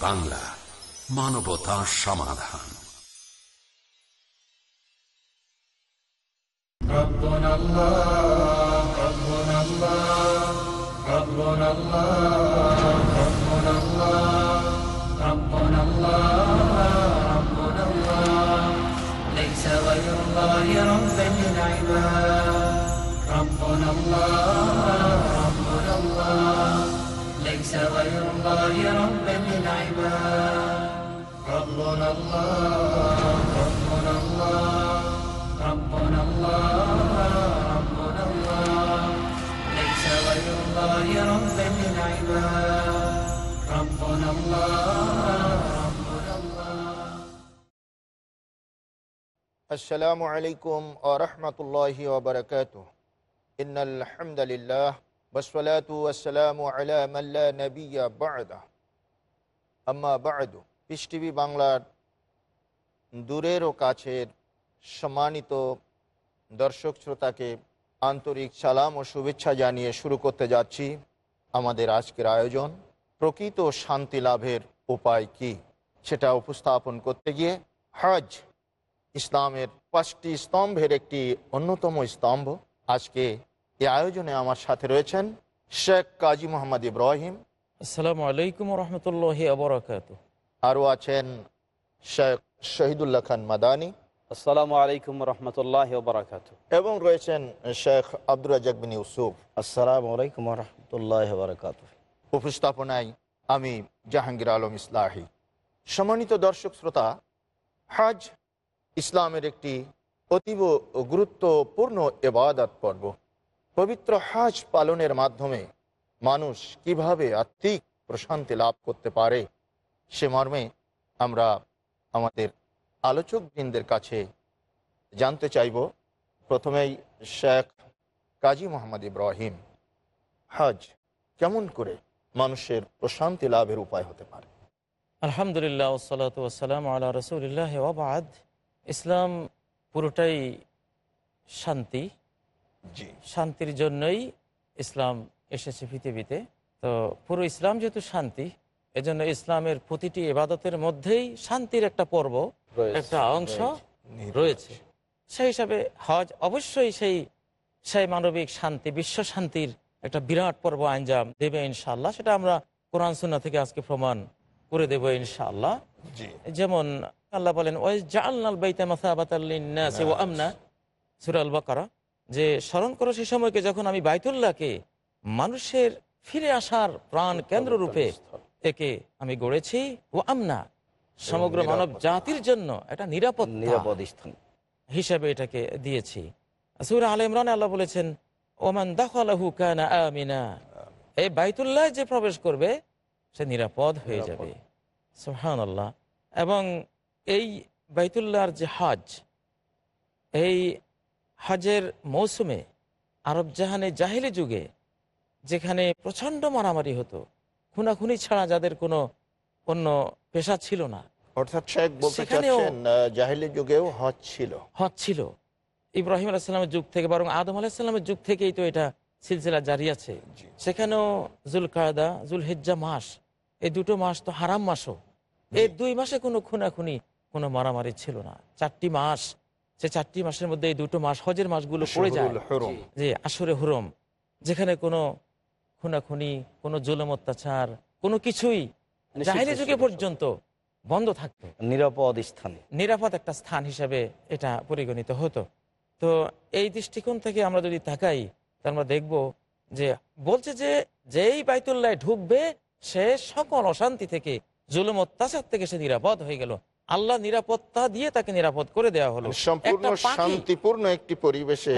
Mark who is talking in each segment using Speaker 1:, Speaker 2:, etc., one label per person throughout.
Speaker 1: TV Bangla মানবতা সমাধান
Speaker 2: ربنا الله ربنا الله ربنا الله ربنا الله ربنا الله ربنا الله ليس غير الله ربا للعباد ربنا الله ربنا الله ليس غير الله ربا للعباد الله الله الله. الله الله الله الله.
Speaker 3: السلام عليكم ورحمة الله وبركاته. إن الحمد لله والصلاة والسلام على من لا نبي بعده. أما بعد piece TV বাংলার দূরের ও কাছের সম্মানিত দর্শক শ্রোতাকে আন্তরিক সালাম ও শুভেচ্ছা জানিয়ে শুরু করতে যাচ্ছি আমাদের আজকের আয়োজন। প্রকৃত শান্তি লাভের উপায় কি? সেটা উপস্থাপন করতে গিয়ে হজ ইসলামের পাঁচটি স্তম্ভের একটি অন্যতম স্তম্ভ। আজকে এই আয়োজনে আমার সাথে রয়েছেন শেখ কাজী মোহাম্মদ ইব্রাহিম।
Speaker 4: আসসালামু আলাইকুম রহমতুল্লাহ আবরাকাত
Speaker 3: আরও আছেন শেখ শহীদুল্লাহ খান মাদানী।
Speaker 5: আসসালামু আলাইকুম রহমতুল্লাহ বারাকাত
Speaker 3: এবং রয়েছেন শেখ আব্দুর রাজাক বিন ইউসুফ।
Speaker 6: আসসালামু আলাইকুম রহমতুল্লাহ বারকাত
Speaker 3: উপস্থাপনায় আমি জাহাঙ্গীর আলম ইসলাহি। সম্মানিত দর্শক শ্রোতা হজ ইসলামের একটি অতীব গুরুত্বপূর্ণ এবাদত পর্ব। পবিত্র হাজ পালনের মাধ্যমে মানুষ কীভাবে আত্মিক প্রশান্তি লাভ করতে পারে সে মর্মে আমরা আমাদের আলোচক বৃন্দের কাছে জানতে চাইব। প্রথমেই শেখ কাজী মোহাম্মদ ইব্রাহিম হজ কেমন করে মানুষের প্রশান্তি লাভের উপায় হতে পারে?
Speaker 4: আলহামদুলিল্লাহ ওসালাত ওসালাম আল্লাহ রসুলিল্লাহ ওবাদ ইসলাম পুরোটাই শান্তি।
Speaker 3: জি।
Speaker 4: শান্তির জন্যই ইসলাম এসেছে পৃথিবীতে। তো পুরো ইসলাম যেহেতু শান্তি এজন্য ইসলামের প্রতিটি ইবাদতের মধ্যেই শান্তির একটা পর্ব একটা অংশ রয়েছে। সেই হিসাবে হজ অবশ্যই সেই সেই মানবিক শান্তি বিশ্ব শান্তির একটা বিরাট পর্ব আঞ্জাম দেবে ইনশাআল্লাহ। সেটা আমরা কোরআন সুন্না থেকে আজকে প্রমাণ করে দেবো ইনশাআল্লাহ। যেমন আল্লাহ বলেন ওই জালনাল বাইতে মাসাবাতাল্লিন্নাসি ওয়া আমনা। সূরা আল বাকারা যে স্মরণ করো সেই সময়কে যখন আমি বাইতুল্লাহকে মানুষের ফিরে আসার প্রাণ কেন্দ্র রূপে থেকে আমি গড়েছি ও আমনা সমগ্র মানব জাতির জন্য একটা নিরাপদ
Speaker 6: নিরাপদ স্থান।
Speaker 4: হিসাবে এটাকে দিয়েছি। সুর আল ইমরান আল্লাহ বলেছেন ওমান দাখালাহু কানা আমিনা। এই বাইতুল্লাহ যে প্রবেশ করবে সে নিরাপদ হয়ে যাবে। সুবহানাল্লাহ। এবং এই বাইতুল্লাহর যে হজ এই হজের মৌসুমে আরব জাহানে জাহিলি যুগে যেখানে প্রচণ্ড মারামারি হতো খুনাখুনি ছাড়া যাদের কোনো অন্য পেশা ছিল না।
Speaker 3: অর্থাৎ শেখ বলতে চাচ্ছেন জাহিলি যুগেও হজ ছিল।
Speaker 4: হজ ছিল। ইব্রাহিম আলাহিসাল্লামের যুগ থেকে বরং আদম আলাহিসাল্লামের যুগ থেকেই তো এটা সিলসিলা জারি আছে। সেখানেও জুল কায়দা জুল হেজ্জা মাস এই দুটো মাস তো হারাম মাসও। এই দুই মাসে কোনো খুনাখুনি কোনো মারামারি ছিল না। চারটি মাস সে চারটি মাসের মধ্যে এই দুটো মাস হজের মাসগুলো পড়ে যায়। যে আসরে হুরম যেখানে কোনো খুনাখুনি কোনো জুলম অত্যাচার কোনো কিছুই জাহিলি যুগে পর্যন্ত বন্ধ থাকতো।
Speaker 6: নিরাপদ স্থানে।
Speaker 4: নিরাপদ একটা স্থান হিসাবে এটা পরিগণিত হতো। তো এই দৃষ্টিকোণ থেকে আমরা যদি তাকাই তাহলে আমরা দেখব যে বলছে যে যেই বাইতুল্লাহ ঢুকবে সে সকল অশান্তি থেকে জুলুম অত্যাচার থেকে সে নিরাপদ হয়ে গেল। আল্লাহ নিরাপত্তা দিয়ে তাকে নিরাপদ করে দেওয়া হলো।
Speaker 3: মানে সম্পূর্ণ শান্তিপূর্ণ একটি পরিবেশে।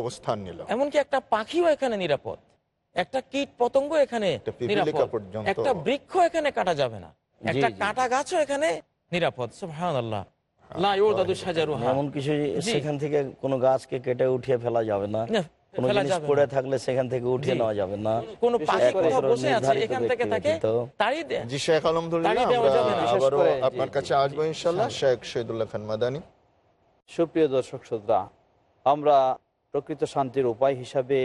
Speaker 3: অবস্থান নিল।
Speaker 4: এমনকি একটা পাখিও এখানে নিরাপদ। একটা কীট পতঙ্গ এখানে
Speaker 3: একটা
Speaker 4: বৃক্ষ এখানে কাটা যাবে না। একটা কাটা গাছও এখানে নিরাপদ। সুবহানাল্লাহ। লা ইউদাদু শাজারুহা।
Speaker 6: এমন কিছু সেখান থেকে কোনো গাছকে কেটে উঠিয়ে ফেলা যাবে না। কোনো জিনিস
Speaker 4: যাবে
Speaker 6: পড়ে থাকলে সেখান থেকে উঠিয়ে নেওয়া যাবে না।
Speaker 4: কোনো পাখি কোথাও বসে আছে এখান থেকে তাকে।
Speaker 3: জি শেখ আলহামদুলিল্লাহ আবারও আপনার কাছে আসব ইনশাল্লাহ শেখ শহীদুল্লাহ খান মাদানী।
Speaker 5: সুপ্রিয় দর্শক শ্রোতা আমরা প্রকৃত শান্তির উপায় হিসাবে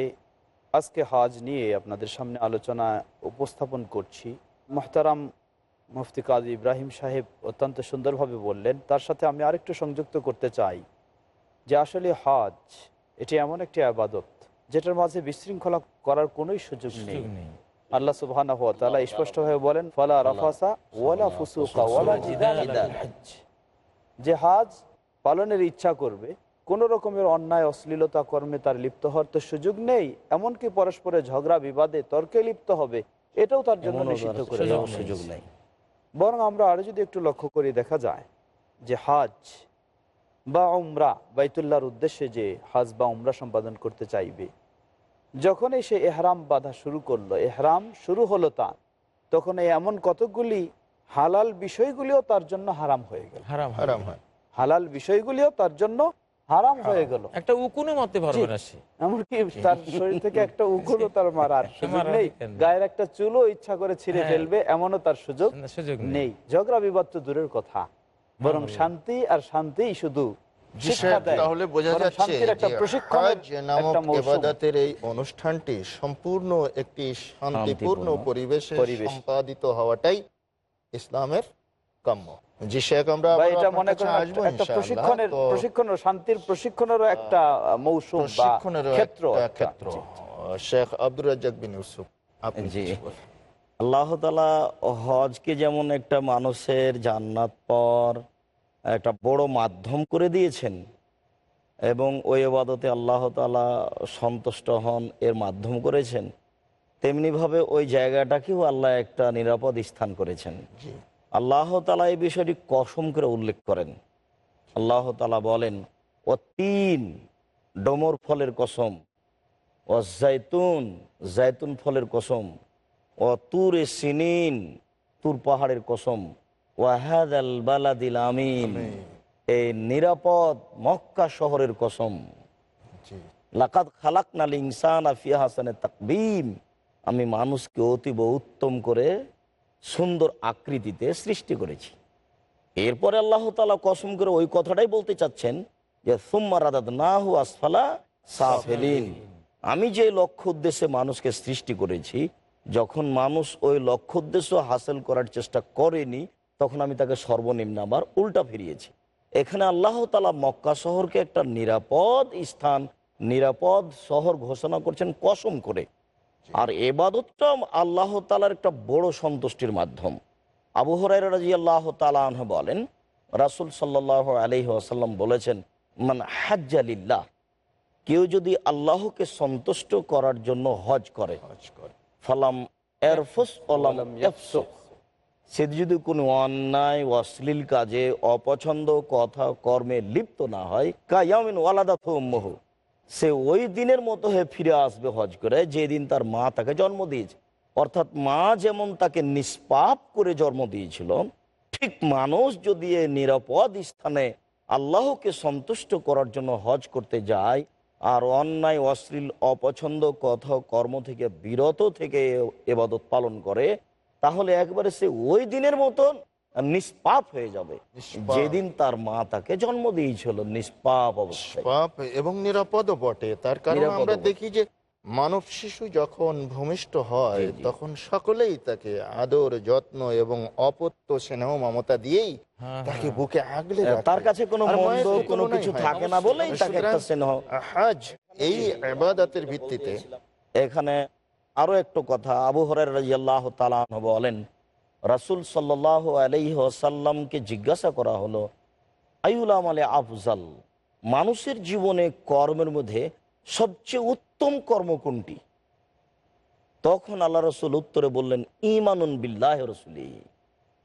Speaker 5: আজকে হজ নিয়ে আপনাদের সামনে আলোচনা উপস্থাপন করছি। মোহতারাম মুফতি কাজী ইব্রাহিম সাহেব অত্যন্ত সুন্দরভাবে বললেন তার সাথে আমি আরেকটু সংযুক্ত করতে চাই যে আসলে হজ এটি এমন একটি আবাদত যেটার মাঝে বিশৃঙ্খলা করার কোনো সুযোগ নেই। আল্লাহ তাআলা স্পষ্টভাবে বলেন ফালা রাফাসা ওয়ালা ফুসুকা ওয়ালা। যে হাজ পালনের ইচ্ছা করবে কোন রকমের অন্যায় অশ্লীলতা কর্মে তার লিপ্ত হওয়ার তো সুযোগ নেই। এমনকি পরস্পরের ঝগড়া বিবাদে তর্কে লিপ্ত হবে। এটাও তার জন্য নিষিদ্ধ করে
Speaker 6: সুযোগ নেই।
Speaker 5: সুযোগ নেই। বরং আমরা আরও যদি একটু লক্ষ্য করি দেখা যায় যে হাজ বা উমরা বাইতুল্লাহর উদ্দেশ্যে যে হাজ বা উমরা সম্পাদন করতে চাইবে যখনই সে এহরাম বাঁধা শুরু করল এহরাম শুরু হলো তার তখন এই এমন কতকগুলি হালাল বিষয়গুলিও তার জন্য হারাম হয়ে গেল।
Speaker 4: হারাম
Speaker 3: হারাম
Speaker 4: হারাম
Speaker 3: হয়।
Speaker 5: হালাল বিষয়গুলিও তার জন্য হারাম হয়ে গেল।
Speaker 4: একটা উকুনে মতে পারবে না সে।
Speaker 5: এমনকি তার শরীর থেকে একটা উকুনও তার মারার সুযোগ নেই। গায়ের একটা চুলও ইচ্ছা করে ছিঁড়ে
Speaker 4: হ্যাঁ।
Speaker 5: ফেলবে এমনও তার সুযোগ
Speaker 4: নেই।
Speaker 5: ঝগড়া বিবাদ তো দূরের কথা। বরং শান্তি আর শান্তিই শুধু।
Speaker 3: তাহলে বোঝা যাচ্ছে এই অনুষ্ঠানটি সম্পূর্ণ একটি শান্তিপূর্ণ পরিবেশ। সম্পাদিত হওয়াটাই ইসলামের কাম্য। জি শেখ আমরা
Speaker 5: এটা মনে
Speaker 3: কাছে
Speaker 5: করেন
Speaker 3: আসব
Speaker 5: একটা- একটা প্রশিক্ষণের প্রশিক্ষণ শান্তির প্রশিক্ষণেরও একটা আহ, মৌসুম বা ক্ষেত্র
Speaker 3: একটা
Speaker 5: একটা।
Speaker 3: ক্ষেত্র। শেখ আব্দুর রাজ্জাক বিন ইউসুফ আপনি
Speaker 6: জি। আল্লাহ তালা হজকে যেমন একটা মানুষের জান্নাত পর একটা বড় মাধ্যম করে দিয়েছেন এবং ওই আবাদতে আল্লাহ তালা সন্তুষ্ট হন এর মাধ্যম করেছেন তেমনিভাবে ওই জায়গাটাকেও আল্লাহ একটা নিরাপদ স্থান করেছেন।
Speaker 3: জি।
Speaker 6: আল্লাহ তালা এই বিষয়টি কসম করে উল্লেখ করেন। আল্লাহ তালা বলেন ও তিন ডোমর ফলের কসম ও জায়তুন জাইতুন ফলের কসম ও তুর এ সিনিন তুর পাহাড়ের কসম ওয়াহাদ আল বালাদিল আমিন এই নিরাপদ মক্কা শহরের কসম। লাকাত খালাক নাল ইনসান আফিয়া হাসানের তাকবিম আমি মানুষকে অতীব উত্তম করে সুন্দর আকৃতিতে সৃষ্টি করেছি। এরপরে আল্লাহ তালা কসম করে ওই কথাটাই বলতে চাচ্ছেন যে, সুম্মা রাদাদ নাহু আসফালা সাফেলিন। আমি যে লক্ষ্য উদ্দেশ্যে মানুষকে সৃষ্টি করেছি, যখন মানুষ ওই লক্ষ্য উদ্দেশ্য হাসিল করার চেষ্টা করেনি, তখন আমি তাকে সর্বনিম্ন আবার উল্টা ফিরিয়েছি। এখানে আল্লাহ তালা মক্কা শহরকে একটা নিরাপদ স্থান, নিরাপদ শহর ঘোষণা করছেন কসম করে। আর এবাদতটা আল্লাহ তালার একটা বড় সন্তুষ্টির মাধ্যম। আবু হরাই রাজি আল্লাহ তালাহ বলেন রাসুল সাল্লাহ আলহি আসাল্লাম বলেছেন মান হাজ্জালিল্লাহ কেউ যদি আল্লাহকে সন্তুষ্ট করার জন্য হজ করে ফালাম এরফুস। সে যদি কোনো অন্যায় অশ্লীল কাজে অপছন্দ কথা কর্মে লিপ্ত না হয় কায়ামিন ওয়ালাদা থুম্মহ সে ওই দিনের মতো হয়ে ফিরে আসবে হজ করে, যেদিন তার মা তাকে জন্ম দিয়েছে। অর্থাৎ মা যেমন তাকে নিষ্পাপ করে জন্ম দিয়েছিল, ঠিক মানুষ যদি নিরাপদ স্থানে আল্লাহকে সন্তুষ্ট করার জন্য হজ করতে যায়, আর অন্যায়, অশ্লীল, অপছন্দ, কথা, কর্ম থেকে, বিরত থেকে এবাদত পালন করে, তাহলে একবারে সে ওই দিনের মতন নিষ্পাপ হয়ে যাবে। যেদিন তার মা তাকে জন্ম দিয়েছিল নিষ্পাপ অবস্থায়।
Speaker 3: এবং নিরাপদও বটে। তার কারণ আমরা দেখি যে মানব শিশু যখন ভূমিষ্ঠ হয়। তখন সকলেই তাকে আদর যত্ন এবং অপত্য স্নেহ মমতা দিয়েই
Speaker 4: হ্যাঁ,
Speaker 3: তাকে
Speaker 4: হ্যাঁ।
Speaker 3: বুকে আগলে
Speaker 6: তার কাছে কোনো মন্দ কোনো কিছু থাকে না বলেই তাকে একটা স্নেহ
Speaker 3: হাজ এই ইবাদতের ভিত্তিতে।
Speaker 6: এখানে আরও একটু কথা। আবু হরার রাজিয়াল্লাহ বলেন রাসুল সাল্লাহ আলাইহি আসাল্লামকে জিজ্ঞাসা করা হলো আইউল আলে আফজাল, মানুষের জীবনে কর্মের মধ্যে সবচেয়ে উত্তম কর্ম কোনটি? তখন আল্লাহ রসুল উত্তরে বললেন ইমানুন বিল্লাহ রসুলি,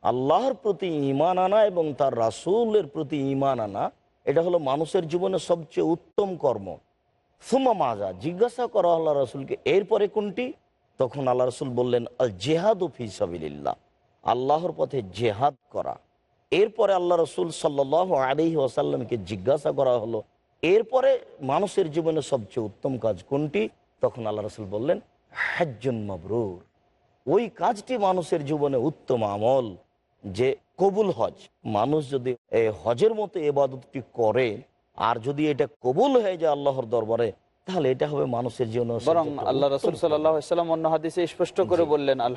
Speaker 6: আল্লাহর প্রতি ইমান আনা এবং তার রাসূলের প্রতি ইমান আনা, এটা হলো মানুষের জীবনে সবচেয়ে উত্তম কর্ম। সুমা মাজা জিজ্ঞাসা করা আল্লাহ রসুলকে, এরপরে কোনটি? তখন আল্লাহ রসুল বললেন, আল জেহাদ ফিসাবিল্লাহ আল্লাহর পথে জেহাদ করা। এরপরে আল্লাহ রসুল সাল্লাহ আলহি ওয়াসাল্লামকে জিজ্ঞাসা করা হলো এরপরে মানুষের জীবনে সবচেয়ে উত্তম কাজ কোনটি? তখন আল্লাহ রসুল বললেন হাজ্জুন মাবরুর। ওই কাজটি মানুষের জীবনে উত্তম আমল যে কবুল হজ। মানুষ যদি এই হজের মতো এবাদতটি করে আর যদি এটা কবুল হয়ে যায় আল্লাহর দরবারে তাহলে এটা হবে মানুষের জীবনে
Speaker 5: বরং আল্লাহ রসুল সাল্লাম অন্য হাদিসে স্পষ্ট করে বললেন আল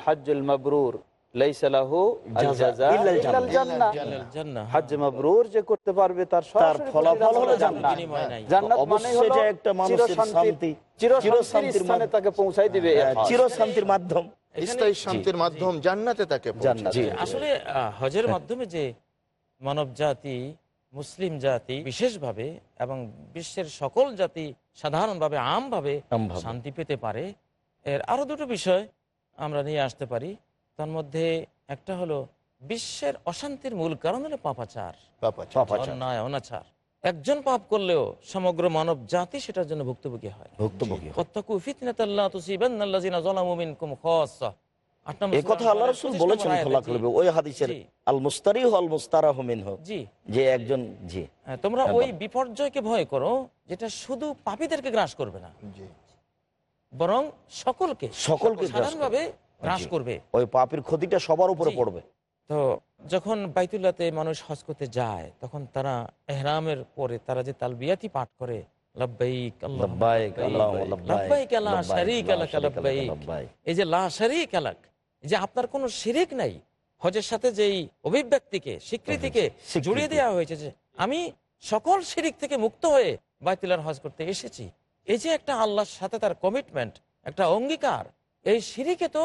Speaker 5: মাবরুর। লাইসা লাহু আল
Speaker 6: জাযা
Speaker 5: জাযা
Speaker 6: ইল্লাল
Speaker 5: ইল্লাল
Speaker 6: জান্নাহ।
Speaker 5: জান্নাহ।
Speaker 4: জান্নাহ।
Speaker 5: হজ মাবরুর যে করতে পারবে তার
Speaker 6: ফলাফল হলো
Speaker 5: হলো
Speaker 6: জান্নাত।
Speaker 4: বিনিময় নাই।
Speaker 5: জান্নাত মানে
Speaker 6: অবশ্যই
Speaker 5: হলো
Speaker 6: যে একটা মানুষের শান্তি,
Speaker 5: চিরশান্তির
Speaker 6: চিরশান্তির
Speaker 5: স্থানে তাকে পৌঁছাই দিবে এই
Speaker 6: হ্যাঁ। চিরশান্তির মাধ্যম
Speaker 3: স্থায়ী শান্তির মাধ্যম জান্নাতে তাকে পৌঁছে
Speaker 5: জান্নাত।
Speaker 6: জি।
Speaker 3: দেবে।
Speaker 4: আসলে হজের মাধ্যমে যে মানব জাতি মুসলিম জাতি বিশেষভাবে এবং বিশ্বের সকল জাতি সাধারণভাবে আমভাবে
Speaker 6: আমভাবে।
Speaker 4: শান্তি পেতে পারে এর আরও দুটো বিষয় আমরা নিয়ে আসতে পারি তার মধ্যে একটা হলো বিশ্বের অশান্তির মূল কারণ হলো পাপাচার।
Speaker 3: পাপাচার।
Speaker 6: পাপাচার।
Speaker 4: অন্যায় অনাচার। একজন পাপ করলেও সমগ্র মানব জাতি সেটার জন্য ভুক্তভোগী হয়।
Speaker 6: ভুক্তভোগী হয়।
Speaker 4: ওয়াত্তাকু ফিতনাতাল্লা তুসিবান্নাল্লাযিনা যালামু মিনকুম খাসসা। আট নম্বর
Speaker 6: এই কথা
Speaker 4: সূরা
Speaker 6: আল্লাহ
Speaker 4: আল-বকরার
Speaker 6: রসুল
Speaker 4: 25
Speaker 6: বলেছেন
Speaker 4: নম্বর
Speaker 6: খোলা
Speaker 4: আয়াতে,
Speaker 6: করবে।
Speaker 4: জি,
Speaker 6: ওই হাদিসের
Speaker 4: জি,
Speaker 6: আল মুস্তারি আল মুস্তারা হমিন
Speaker 4: জি।
Speaker 6: যে একজন জি।
Speaker 4: তোমরা
Speaker 6: হ্যাঁ,
Speaker 4: ওই বিপর্যয়কে ভয় করো যেটা শুধু পাপীদেরকে গ্রাস করবে না। বরং সকলকে
Speaker 6: সকলকে
Speaker 4: সাধারণভাবে গ্রাস
Speaker 6: জি।
Speaker 4: করবে
Speaker 6: ওই পাপের ক্ষতিটা সবার উপরে পড়বে
Speaker 4: তো যখন বাইতুল্লাতে মানুষ হজ করতে যায় তখন তারা এহরামের পরে তারা যে তালবিয়াতি পাঠ করে। এই যে যে আপনার কোনো শিরিক নাই হজের সাথে যেই অভিব্যক্তিকে স্বীকৃতিকে
Speaker 6: স্বীকৃতি।
Speaker 4: জুড়িয়ে দেওয়া হয়েছে যে আমি সকল শিরিক থেকে মুক্ত হয়ে বাইতুল্লাহর হজ করতে এসেছি এই যে একটা আল্লাহর সাথে তার কমিটমেন্ট একটা অঙ্গীকার এই শিরিকে তো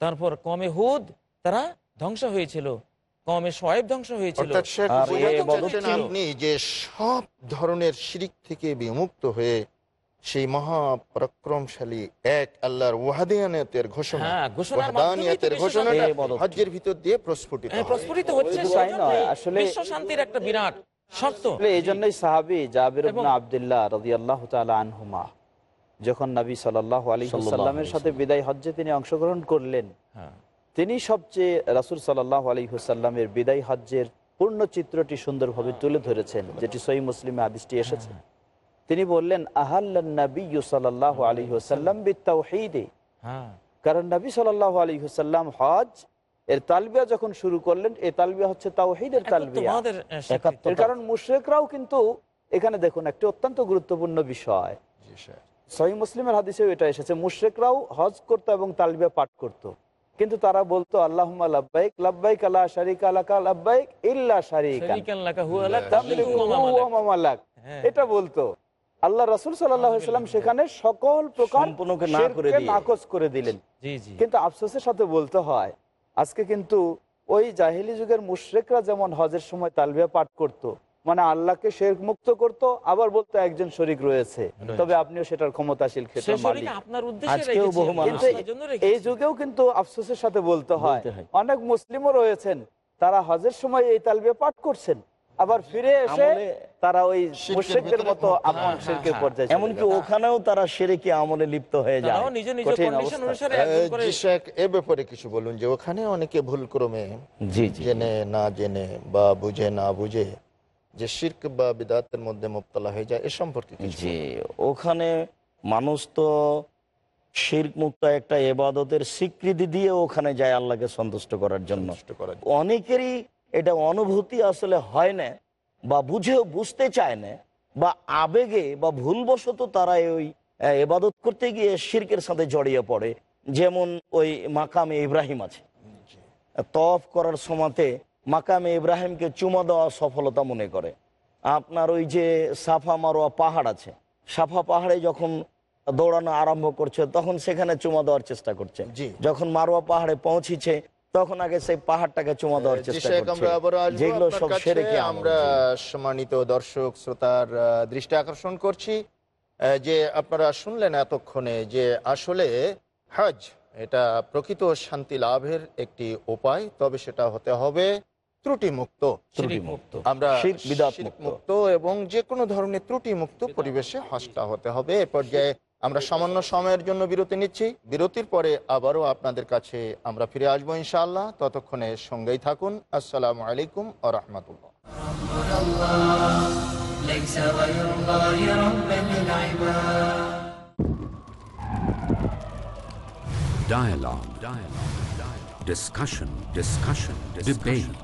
Speaker 4: তারপর কমে হুদ তারা ধ্বংস হয়েছিল। কমে সোয়েব ধ্বংস হয়েছিল।
Speaker 3: আপনি যে সব ধরনের শিরিক থেকে বিমুক্ত হয়ে সেই মহাপরাক্রমশালী এক আল্লাহর ওয়াহাদিয়ানিয়তের ঘোষণা
Speaker 4: হ্যাঁ,
Speaker 3: ওয়াহদানিয়তের ঘোষণাটা। হজ্জের ভিতর দিয়ে প্রস্ফুটিত
Speaker 4: হ্যাঁ, প্রস্ফুটিত হচ্ছে
Speaker 5: তাই নয়, আসলে-
Speaker 4: বিশ্ব শান্তির একটা বিরাট শর্ত
Speaker 5: এই জন্যই সাহাবি জাবির ইবনে
Speaker 4: এবং-
Speaker 5: আব্দুল্লাহ রাদিয়াল্লাহু তাআলা আনহুমা যখন নবী সাল্লাল্লাহু আলাইহি ওয়াসাল্লামের সাথে বিদায় হজ্জে তিনি অংশগ্রহণ করলেন
Speaker 4: হ্যাঁ,
Speaker 5: তিনি সবচেয়ে রাসূল সাল্লাল্লাহু আলাইহি ওয়াসাল্লামের বিদায় হজ্জের পূর্ণ চিত্রটি সুন্দরভাবে তুলে ধরেছেন যেটি সহি মুসলিমে হাদিসটি এসেছে। তিনি বললেন আলাইহি ওয়াসাল্লাম
Speaker 4: হ্যাঁ,
Speaker 5: কারণ নবী আলাইহি ওয়াসাল্লাম হজ এর তালবিয়া যখন শুরু করলেন এই তালবিয়া হচ্ছে তাওহীদের তালবিয়া। কারণ মুশরিকরাও কিন্তু এখানে দেখুন একটি অত্যন্ত গুরুত্বপূর্ণ বিষয়। সহি মুসলিমের হাদিসেও এটা এসেছে মুশরিকরাও হজ করতো এবং তালবিয়া পাঠ করত। কিন্তু তারা বলতো আল্লাহুম্মা লাব্বাইক লাব্বাইক আলা শারিকা লাকা লাব্বাইক ইল্লা শারিকান
Speaker 4: শারীকান লাকা হুয়া।
Speaker 5: এটা বলতো আল্লাহ রাসূল সাল্লাল্লাহু আলাইহি সাল্লাম সেখানে সকল প্রকার। নাকচ করে দিলেন
Speaker 4: জি জি
Speaker 5: কিন্তু আফসোসের সাথে বলতে হয় আজকে কিন্তু ওই জাহিলি যুগের মুশরিকরা যেমন হজের সময় তালবিয়া পাঠ করত। মানে আল্লাহকে শেরক মুক্ত করত আবার বলতো একজন শরিক রয়েছে। তবে আপনিও সেটার ক্ষমতাশীল
Speaker 4: শরীকে
Speaker 5: এই যুগেও কিন্তু আফসোসের সাথে বলতে হয়। অনেক মুসলিমও রয়েছেন তারা হজের সময় এই তালবিয়া পাঠ করছেন। আবার ফিরে এসে তারা ওই মুশরিকদের মতো
Speaker 3: হ্যাঁ,
Speaker 5: আপন
Speaker 4: হ্যাঁ,
Speaker 5: শিরকের
Speaker 4: হ্যাঁ।
Speaker 5: পর্যায়ে চলে
Speaker 6: এমনকি
Speaker 5: যায়।
Speaker 6: ওখানেও তারা সেরেকি আমলে লিপ্ত হয়ে যায়।
Speaker 4: তারাও নিজ নিজ কন্ডিশন অনুসারে একজন করে
Speaker 3: জি, শেখ, এ ব্যাপারে কিছু বলুন যে ওখানে অনেকে ভুল ক্রমে
Speaker 6: জি জি।
Speaker 3: জেনে না জেনে বা বুঝে না বুঝে যে শির্ক বা বিদাতের মধ্যে মুবতলা হয়ে যায় এ সম্পর্কে
Speaker 6: জি ওখানে মানুষ তো শির্ক মুক্ত একটা এবাদতের স্বীকৃতি দিয়ে ওখানে যায় আল্লাহকে সন্তুষ্ট করার জন্য। অনেকেরই এটা অনুভূতি আসলে হয় না বা বুঝেও বুঝতে চায় না বা আবেগে বা ভুলবশত তারা ওই এবাদত করতে গিয়ে শির্কের সাথে জড়িয়ে পড়ে। যেমন ওই মাকামে ইব্রাহিম আছে। তফ করার সময়তে মাকামে ইব্রাহিমকে চুমা দেওয়া সফলতা মনে করে আপনার ওই যে সাফা মারোয়া পাহাড় আছে সাফা পাহাড়ে যখন দৌড়ানো আরম্ভ করছে তখন সেখানে চুমা দেওয়ার চেষ্টা করছে। যখন মারোয়া পাহাড়ে পৌঁছেছে তখন আগে সেই পাহাড়টাকে চুমা দেওয়ার চেষ্টা করছে যেগুলো সব। সেরে
Speaker 3: আমরা সম্মানিত দর্শক শ্রোতার দৃষ্টি আকর্ষণ করছি যে আপনারা শুনলেন এতক্ষণে যে আসলে হজ এটা প্রকৃত শান্তি লাভের একটি উপায় তবে সেটা হতে হবে ত্রুটি মুক্ত আমরা
Speaker 6: মুক্ত
Speaker 3: এবং যে কোনো ধরনের ত্রুটি মুক্ত পরিবেশে হস্তা হতে হবে। এ পর্যায়ে আমরা সামান্য সময়ের জন্য বিরতি নিচ্ছি। বিরতির পরে আবারও আপনাদের কাছে আমরা ফিরে আসব ইনশাআল্লাহ। ততক্ষণে সঙ্গেই থাকুন। আসসালামু আলাইকুম আ রহমতুল্লাহ।
Speaker 1: Dialogue, dialogue, dialogue, discussion, discussion, discussion. debate.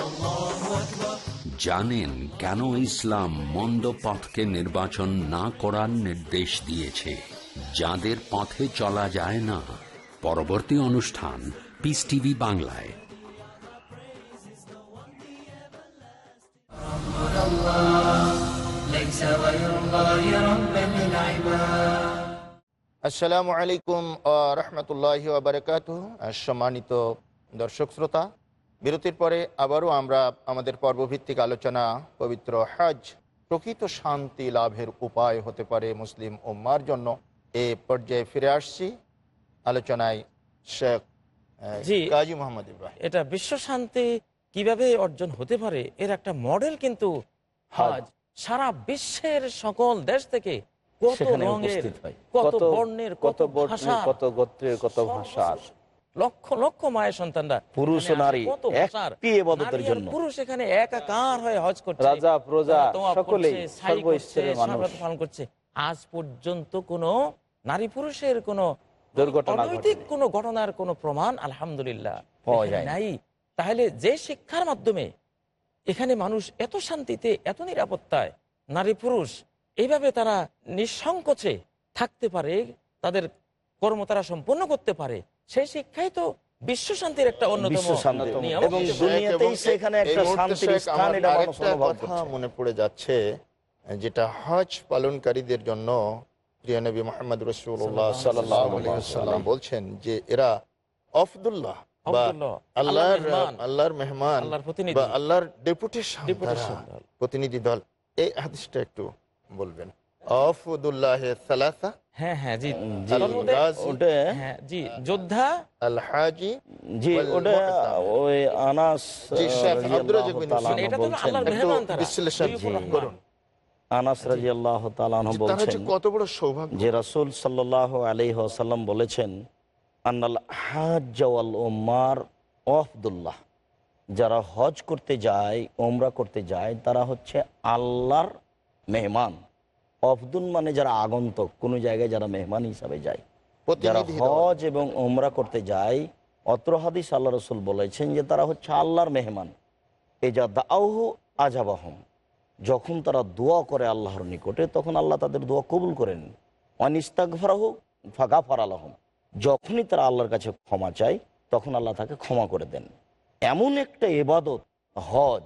Speaker 1: জানেন কেন ইসলাম মন্দ পথকে নির্বাচন না করার নির্দেশ দিয়েছে। যাদের পথে চলা যায় না। পরবর্তী অনুষ্ঠান পিস টিভি বাংলায়।
Speaker 3: আসসালামু আলাইকুম রহমতুল্লাহ সম্মানিত দর্শক শ্রোতা বিরতির পরে আবারও আমরা আমাদের পর্বভিত্তিক আলোচনা পবিত্র হজ প্রকৃত শান্তি লাভের উপায় হতে পারে মুসলিম উম্মার জন্য। এ পর্যায়ে ফিরে আসছি আলোচনায় শেখ কাজী মোহাম্মদ ইব্রাহিম।
Speaker 4: এটা বিশ্ব শান্তি কীভাবে অর্জন হতে পারে এর একটা মডেল কিন্তু হজ। সারা বিশ্বের সকল দেশ থেকে কত
Speaker 6: সেখানে
Speaker 4: রঙের
Speaker 6: হয়।
Speaker 4: কত বর্ণের
Speaker 6: কত
Speaker 4: ভাষা
Speaker 6: কত গোত্রের কত ভাষার।
Speaker 4: লক্ষ লক্ষ মায়ের সন্তানরা।
Speaker 6: পুরুষ ও নারী ইবাদতের জন্য।
Speaker 4: পুরুষ এখানে একাকার হয়ে হজ করছে।
Speaker 6: রাজা, প্রজা, সর্বস্তরের মানুষ।
Speaker 4: পালন করছে। আজ পর্যন্ত কোন নারী পুরুষের কোন
Speaker 6: দুর্ঘটনা
Speaker 4: অনৈতিক কোন ঘটনার কোন প্রমাণ আলহামদুলিল্লাহ
Speaker 6: পাওয়া যায়
Speaker 4: নাই। তাহলে যে শিক্ষার মাধ্যমে এখানে মানুষ এত শান্তিতে এত নিরাপত্তায় নারী পুরুষ এইভাবে তারা নিঃসংকোচে থাকতে পারে তাদের কর্ম তারা সম্পন্ন করতে পারে সেই শিক্ষাই তো বিশ্ব শান্তির একটা অন্যতম
Speaker 6: বিশ্ব শান্তি
Speaker 4: নিয়ম।
Speaker 6: এবং দুনিয়াতেই সেখানে একটা শান্তির স্থান এটা মানুষ অনুভব করছে
Speaker 3: মনে পড়ে যাচ্ছে যেটা হজ পালনকারীদের জন্য প্রিয় নবী মোহাম্মদ রসুল্লাহ সাল্লাম বলছেন যে এরা অফদুল্লাহ বা
Speaker 4: আব্দুল্লাহ,
Speaker 3: আল্লাহর
Speaker 4: আল্লাহর মেহমান,
Speaker 3: আল্লাহর। বা ডেপুটেশন
Speaker 4: দল।
Speaker 3: প্রতিনিধি দল। এই হাদিসটা একটু বলবেন।
Speaker 4: হ্যাঁ হ্যাঁ জি
Speaker 3: জি,
Speaker 4: হ্যাঁ যোদ্ধা।
Speaker 3: আল হাজি
Speaker 6: জি ওটা ওই আনাস।
Speaker 4: মানে এটা তো আল্লাহর মেহমান তারা।
Speaker 3: বিশ্লেষণ করুন।
Speaker 6: আনাস বলছেন যে রাসূল সাল্লাল্লাহু আলাইহি ওয়াসাল্লাম বলেছেন আন্নাল ওয়াফদুল্লাহ। যারা হজ করতে যায় ওমরা করতে যায় তারা হচ্ছে আল্লাহর মেহমান। অফদুল মানে যারা আগন্তক কোনো জায়গায় যারা মেহমান হিসাবে যায়। যারা হজ এবং ওমরা করতে যায় অত্র হাদিস আল্লাহ রসুল বলেছেন যে তারা হচ্ছে আল্লাহর মেহমান। এই যা দাউহু আজাবাহম। যখন তারা দোয়া করে আল্লাহর নিকটে তখন আল্লাহ তাদের দোয়া কবুল করেন। অনিস্তাগফারাহু ফাঁকা ফারালাহম যখনই তারা আল্লাহর কাছে ক্ষমা চায় তখন আল্লাহ তাকে ক্ষমা করে দেন। এমন একটা এবাদত হজ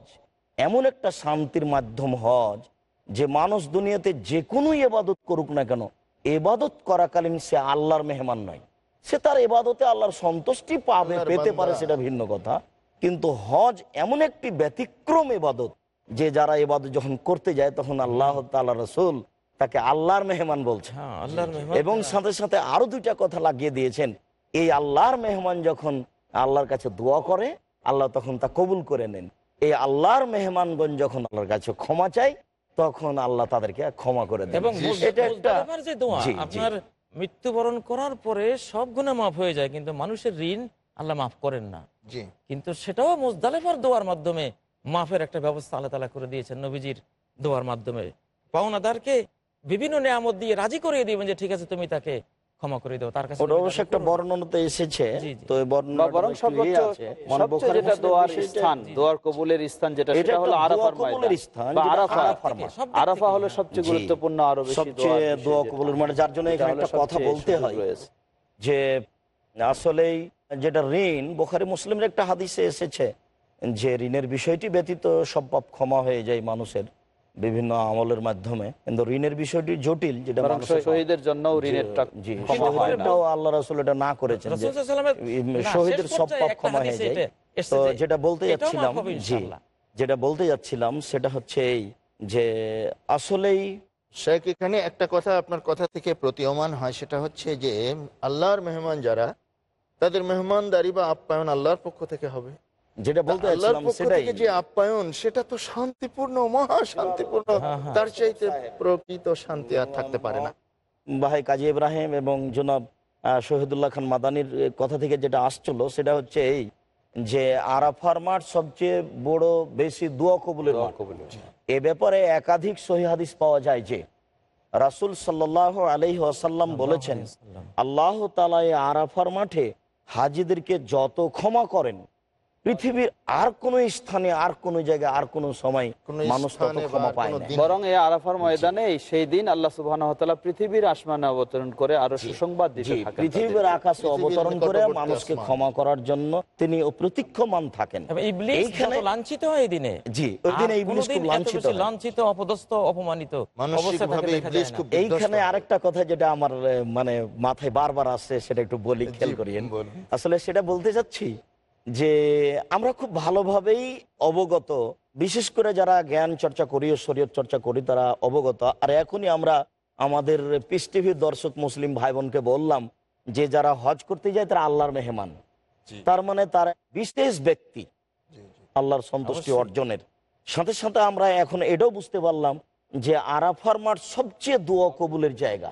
Speaker 6: এমন একটা শান্তির মাধ্যম হজ যে মানুষ দুনিয়াতে যে কোনো এবাদত করুক না কেন এবাদত করাকালীন সে আল্লাহর মেহমান নয়। সে তার এবাদতে আল্লাহর সন্তুষ্টি পাবে পেতে পারে সেটা ভিন্ন কথা। কিন্তু হজ এমন একটি ব্যতিক্রম এবাদত যে যারা এবাদত যখন করতে যায় তখন আল্লাহ তাআলা রসুল তাকে আল্লাহর মেহমান বলছে
Speaker 4: হ্যাঁ
Speaker 6: এবং সাথে সাথে আরও দুইটা কথা লাগিয়ে দিয়েছেন। এই আল্লাহর মেহমান যখন আল্লাহর কাছে দোয়া করে আল্লাহ তখন তা কবুল করে নেন। এই আল্লাহর মেহমানগণ যখন আল্লাহর কাছে ক্ষমা চায় তখন আল্লাহ তাদেরকে ক্ষমা করে দেন।
Speaker 4: এবং
Speaker 6: এটা একটা
Speaker 4: মুজদালিফার যে দোয়া
Speaker 6: জি, জি।
Speaker 4: আপনার মৃত্যুবরণ করার পরে সব গুণা মাফ হয়ে যায় কিন্তু মানুষের ঋণ আল্লাহ মাফ করেন না। কিন্তু সেটাও মোজদালেফার দোয়ার মাধ্যমে মাফের একটা ব্যবস্থা আল্লাহ তালা করে দিয়েছেন নবীজির দোয়ার মাধ্যমে। পাওনাদারকে বিভিন্ন নিয়ামত দিয়ে রাজি করিয়ে দিবেন যে ঠিক আছে তুমি তাকে ক্ষমা করে দাও তার কাছে
Speaker 6: ওটা অবশ্য একটা বর্ণনাতে এসেছে। তো এই বর্ণনা
Speaker 5: বরং সর্বোচ্চ সবচেয়ে যেটা দোয়ার স্থান দোয়ার কবুলের স্থান যেটা সেটা হলো আরাফার ময়দান। বা আরাফা
Speaker 6: আরাফার মাঠ।
Speaker 4: সব দিক
Speaker 5: আরাফা হলো সবচেয়ে গুরুত্বপূর্ণ আরও বেশি
Speaker 6: সবচেয়ে দোয়া কবুলের মানে যার জন্য এখানে একটা কথা বলতে হয় যে আসলেই যেটা ঋণ বোখারি মুসলিমের একটা হাদিসে এসেছে যে ঋণের বিষয়টি ব্যতীত সব পাপ ক্ষমা হয়ে যায় মানুষের। বিভিন্ন আমলের মাধ্যমে। কিন্তু ঋণের বিষয়টি জটিল যেটা
Speaker 5: শহীদের জন্য ঋণেরটা
Speaker 6: জি
Speaker 5: ক্ষমা না।
Speaker 6: শহীদেরটাও আল্লাহ রাসূল এটা না করেছেন যে
Speaker 4: রাসূল সাল্লাল্লাহু আলাইহি ওয়াসাল্লামের- না,
Speaker 6: শহীদের সব পাপ ক্ষমা হয়ে যায়। তো যেটা বলতে যাচ্ছিলাম জি যেটা বলতে যাচ্ছিলাম সেটা হচ্ছে এই যে আসলেই
Speaker 3: শেখ এখানে একটা কথা আপনার কথা থেকে প্রতীয়মান হয় সেটা হচ্ছে যে আল্লাহর মেহমান যারা তাদের মেহমানদারি বা আপ্যায়ন আল্লাহর পক্ষ থেকে হবে।
Speaker 6: যেটা বলতে সেটাই।
Speaker 3: যে আপ্যায়ন সেটা তো শান্তিপূর্ণ মহা শান্তিপূর্ণ তার চাইতে প্রকৃত শান্তি আর থাকতে পারে না।
Speaker 6: ভাই কাজী ইব্রাহিম এবং জনাব শহীদুল্লাহ খান মাদানির কথা থেকে যেটা আসছিল সেটা হচ্ছে এই যে আরাফার মাঠ সবচেয়ে বড় বেশি দোয়া কবুলের এ ব্যাপারে একাধিক সহি হাদিস পাওয়া যায় যে রাসুল সাল্লাহ আলহি আসাল্লাম বলেছেন আল্লাহ তালা আরাফার মাঠে হাজিদেরকে যত ক্ষমা করেন পৃথিবীর আর কোনো স্থানে আর কোনো জায়গায় আর কোনো সময় মানুষ তত ক্ষমা পায়
Speaker 5: বরং এই আরাফার ময়দানে সেই দিন আল্লাহ সুবহান পৃথিবীর আসমানে অবতরণ করে আরও সুসংবাদ দিতে থাকেন
Speaker 6: পৃথিবীর আকাশে অবতরণ করে মানুষকে ক্ষমা করার জন্য তিনি প্রতীক্ষমান থাকেন।
Speaker 4: ইবলিস
Speaker 6: এইখানে
Speaker 4: লাঞ্ছিত হয় এই দিনে
Speaker 6: জি ওই দিনে
Speaker 4: আর
Speaker 6: ইবলিস খুব লাঞ্ছিত
Speaker 4: লাঞ্ছিত অপদস্থ অপমানিত
Speaker 6: এইখানে আরেকটা কথা যেটা আমার মানে মাথায় বারবার আসছে সেটা একটু বলি খেয়াল
Speaker 3: জি,
Speaker 6: করিয়েন আসলে সেটা বলতে চাচ্ছি যে আমরা খুব ভালোভাবেই অবগত বিশেষ করে যারা জ্ঞান চর্চা করি ও শরীয়ত চর্চা করি তারা অবগত। আর এখনই আমরা আমাদের পিস টিভির দর্শক মুসলিম ভাই বোনকে বললাম যে যারা হজ করতে যায় তারা আল্লাহর মেহমান। তার মানে তার বিশেষ ব্যক্তি। আল্লাহর সন্তুষ্টি অর্জনের। সাথে সাথে আমরা এখন এটাও বুঝতে পারলাম যে আরাফার মাঠ সবচেয়ে দোয়া কবুলের জায়গা।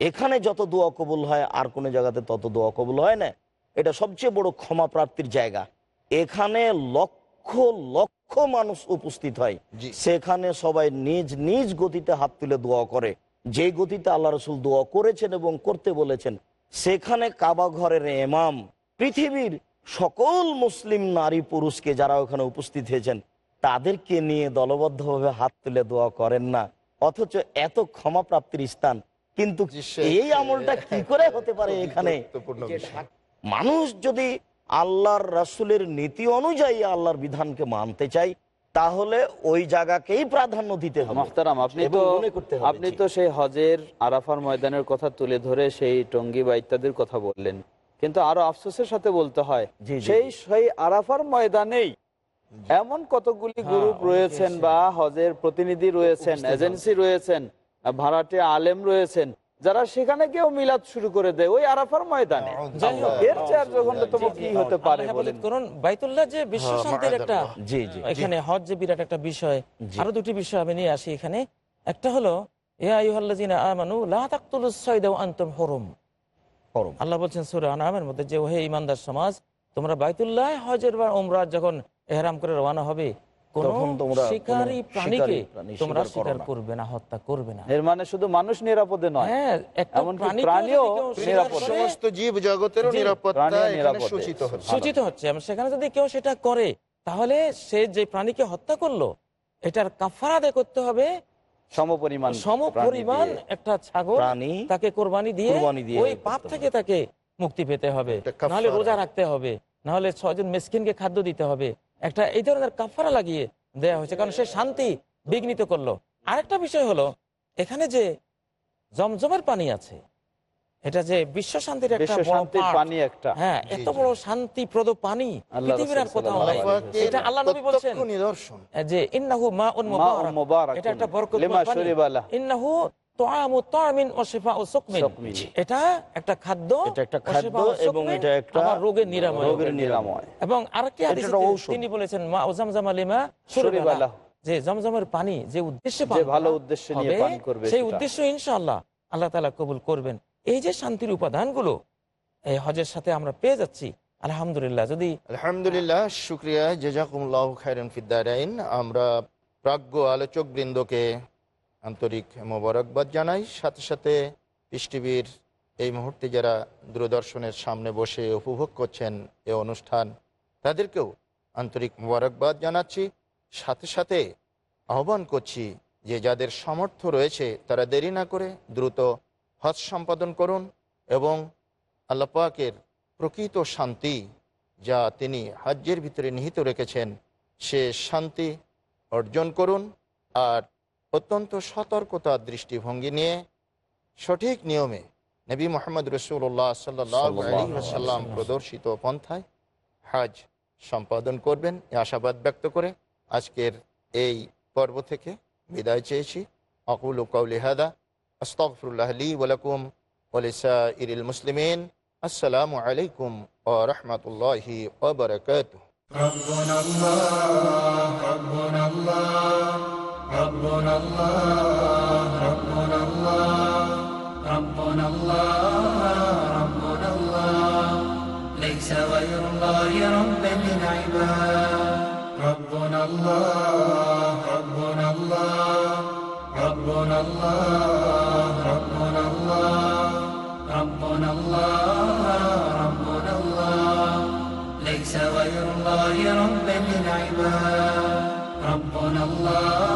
Speaker 6: এখানে যত দোয়া কবুল হয় আর কোনো জায়গাতে তত দোয়া কবুল হয় না। এটা সবচেয়ে বড় ক্ষমা প্রাপ্তির জায়গা। এখানে লক্ষ লক্ষ মানুষ উপস্থিত হয়। সেখানে সবাই নিজ নিজ গতিতে হাত তুলে দোয়া করে। যে গতিতে আল্লাহ রসুল দোয়া করেছেন এবং করতে বলেছেন সেখানে কাবা ঘরের এমাম পৃথিবীর সকল মুসলিম নারী পুরুষকে যারা ওখানে উপস্থিত হয়েছেন তাদেরকে নিয়ে দলবদ্ধভাবে হাত তুলে দোয়া করেন না। অথচ এত ক্ষমা প্রাপ্তির স্থান। কিন্তু এই আমলটা কি করে হতে পারে এখানে। মানুষ যদি আল্লাহর রাসুলের নীতি অনুযায়ী আল্লাহর বিধানকে মানতে চাই তাহলে ওই জায়গাকেই প্রাধান্য দিতে হবে।
Speaker 5: মোহতারাম আপনি তো আপনি সেই হজের আরাফার ময়দানের কথা তুলে ধরে সেই টঙ্গি বা ইত্যাদির কথা বললেন। কিন্তু আরও আফসোসের সাথে বলতে হয় সেই সেই আরাফার ময়দানেই এমন কতগুলি গ্রুপ রয়েছেন বা হজের প্রতিনিধি রয়েছেন এজেন্সি রয়েছেন ভাড়াটে আলেম রয়েছেন যারা সেখানে কেউ মিলাদ শুরু করে দেয় ওই আরাফার ময়দানে। এর জঘন্যতম কি হতে পারে
Speaker 4: হেফাজত করুন বাইতুল্লাহ যে বিশ্ব
Speaker 3: হ্যাঁ,
Speaker 4: শান্তির একটা
Speaker 6: জি জি
Speaker 4: এখানে হজ যে বিরাট একটা বিষয় আরও দুটি বিষয় আমি নিয়ে আসি এখানে। একটা হলো ইয়া আইয়ুহাল্লাযীনা আমানু লা তাকতুলুস সাইদা ওয়া আনতুম হুরুম।
Speaker 6: করম।
Speaker 4: আল্লাহ বলছেন সূরা আনামের মধ্যে যে ওহে ইমানদার সমাজ তোমরা বাইতুল্লাহ হজের বা উমরা যখন এহরাম করে রওনা হবে কোন
Speaker 6: তখন তোমরা কোনো
Speaker 4: শিকারী প্রাণীকে তোমরা
Speaker 6: শিকার করো
Speaker 4: শিকার
Speaker 6: না।
Speaker 4: করবে না হত্যা করবে না।
Speaker 5: এর মানে শুধু মানুষ নিরাপদে নয়
Speaker 4: হ্যাঁ
Speaker 5: প্রাণীও
Speaker 3: সমস্ত জীব জগতেরও নিরাপত্তা। সূচিত হচ্ছে।
Speaker 4: সূচিত হচ্ছে। সেখানে যদি কেউ সেটা করে তাহলে সে যে প্রাণীকে হত্যা করল এটার কাফারা আদায় করতে হবে
Speaker 5: সমপরিমাণ
Speaker 4: সম পরিমাণ একটা ছাগল তাকে কোরবানি দিয়ে
Speaker 6: কোরবানি দিয়ে
Speaker 4: ওই পাপ থেকে তাকে মুক্তি পেতে হবে। নাহলে রোজা রাখতে হবে। নাহলে ছয়জন মেসকিনকে খাদ্য দিতে হবে। একটা এই ধরনের কাফারা লাগিয়ে দেয়া হয়েছে কারণ সে শান্তি বিঘ্নিত করল। আরেকটা বিষয় হলো এখানে যে জমজমের পানি আছে এটা যে বিশ্ব শান্তির একটা।
Speaker 5: পানি
Speaker 4: হ্যাঁ এত বড় শান্তিপ্রদ পানি পৃথিবীর আর কোথাও নাই। এটা আল্লাহ নবী বলছেন
Speaker 3: নিদর্শন।
Speaker 4: যে ইন্নাহু মাউন
Speaker 5: মাউন
Speaker 4: মুবারাক
Speaker 5: মুবারাক
Speaker 4: এটা একটা ইন্নাহু এটা একটা খাদ্য
Speaker 6: এবং এটা একটা
Speaker 4: রোগের নিরাময়।
Speaker 5: নিরাময়।
Speaker 4: এবং আরেকটি। তিনি বলেছেন মা লিমা। যে জমজমের পানি যে উদ্দেশ্যে
Speaker 5: ভালো উদ্দেশ্যে নিয়ে
Speaker 4: হবে,
Speaker 5: পান করবে
Speaker 4: সেই উদ্দেশ্য ইনশাআল্লাহ আল্লাহ তাআলা কবুল করবেন। এই যে শান্তির উপাদানগুলো এই হজের সাথে আমরা পেয়ে যাচ্ছি আলহামদুলিল্লাহ। যদি
Speaker 3: আলহামদুলিল্লাহ শুক্রিয়া জেজাকুমুল্লাহ খায়রন ফিদ্দারাইন আমরা প্রাজ্ঞ আলোচক বৃন্দকে আন্তরিক মোবারকবাদ জানাই। সাথে সাথে পিস এই মুহূর্তে যারা দূরদর্শনের সামনে বসে উপভোগ করছেন এ অনুষ্ঠান, তাদেরকেও আন্তরিক মোবারকবাদ জানাচ্ছি। সাথে সাথে আহ্বান করছি যে যাদের সামর্থ্য রয়েছে তারা দেরি না করে দ্রুত হজ সম্পাদন করুন এবং আল্লাহ পাকের প্রকৃত শান্তি যা তিনি হাজ্যের ভিতরে নিহিত রেখেছেন, সে শান্তি অর্জন করুন। আর অত্যন্ত সতর্কতার দৃষ্টিভঙ্গি নিয়ে সঠিক নিয়মে নবী মোহাম্মদ রসুল্লাহ সাল্লাম প্রদর্শিত পন্থায় হাজ সম্পাদন করবেন এ আশাবাদ ব্যক্ত করে আজকের এই পর্ব থেকে বিদায় চেয়েছি আকুল কৌলি হাদা আস্তফরুল্লাহ আলী ওয়ালাকুম ওলিসা ইরিল মুসলিমিন আসসালামু আলাইকুম ও রহমতুল্লাহি ওবরকাত
Speaker 2: ربنا الله ربنا الله ربنا الله ربنا الله ربنا الله ربنا الله. ليس غير الله ربا للعباد. ربنا الله ربنا الله ربنا الله ربنا الله. ربنا الله ربنا الله. ليس غير الله ربا للعباد. ربنا الله.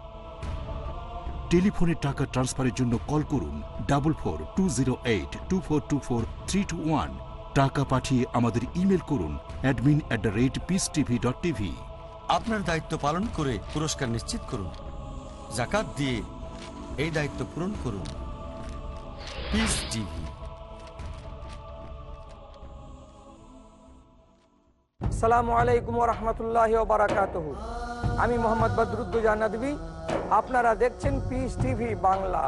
Speaker 7: টেলিফোনে টাকা ট্রান্সফারের জন্য কল করুন double four two zero eight two four two four three two one. টাকা পাঠিয়ে আমাদের ইমেল করুন admin at the rate peace TV dot TV.
Speaker 8: আপনার দায়িত্ব পালন করে পুরস্কার নিশ্চিত করুন। জাকাত দিয়ে এই দায়িত্ব পূরণ করুন। Peace TV.
Speaker 9: সালামু আলাইকুম রহমতুল্লাহ বারাকাত আমি মোহাম্মদ বদরুদ্দুজা নদী আপনারা দেখছেন পিস টিভি বাংলা।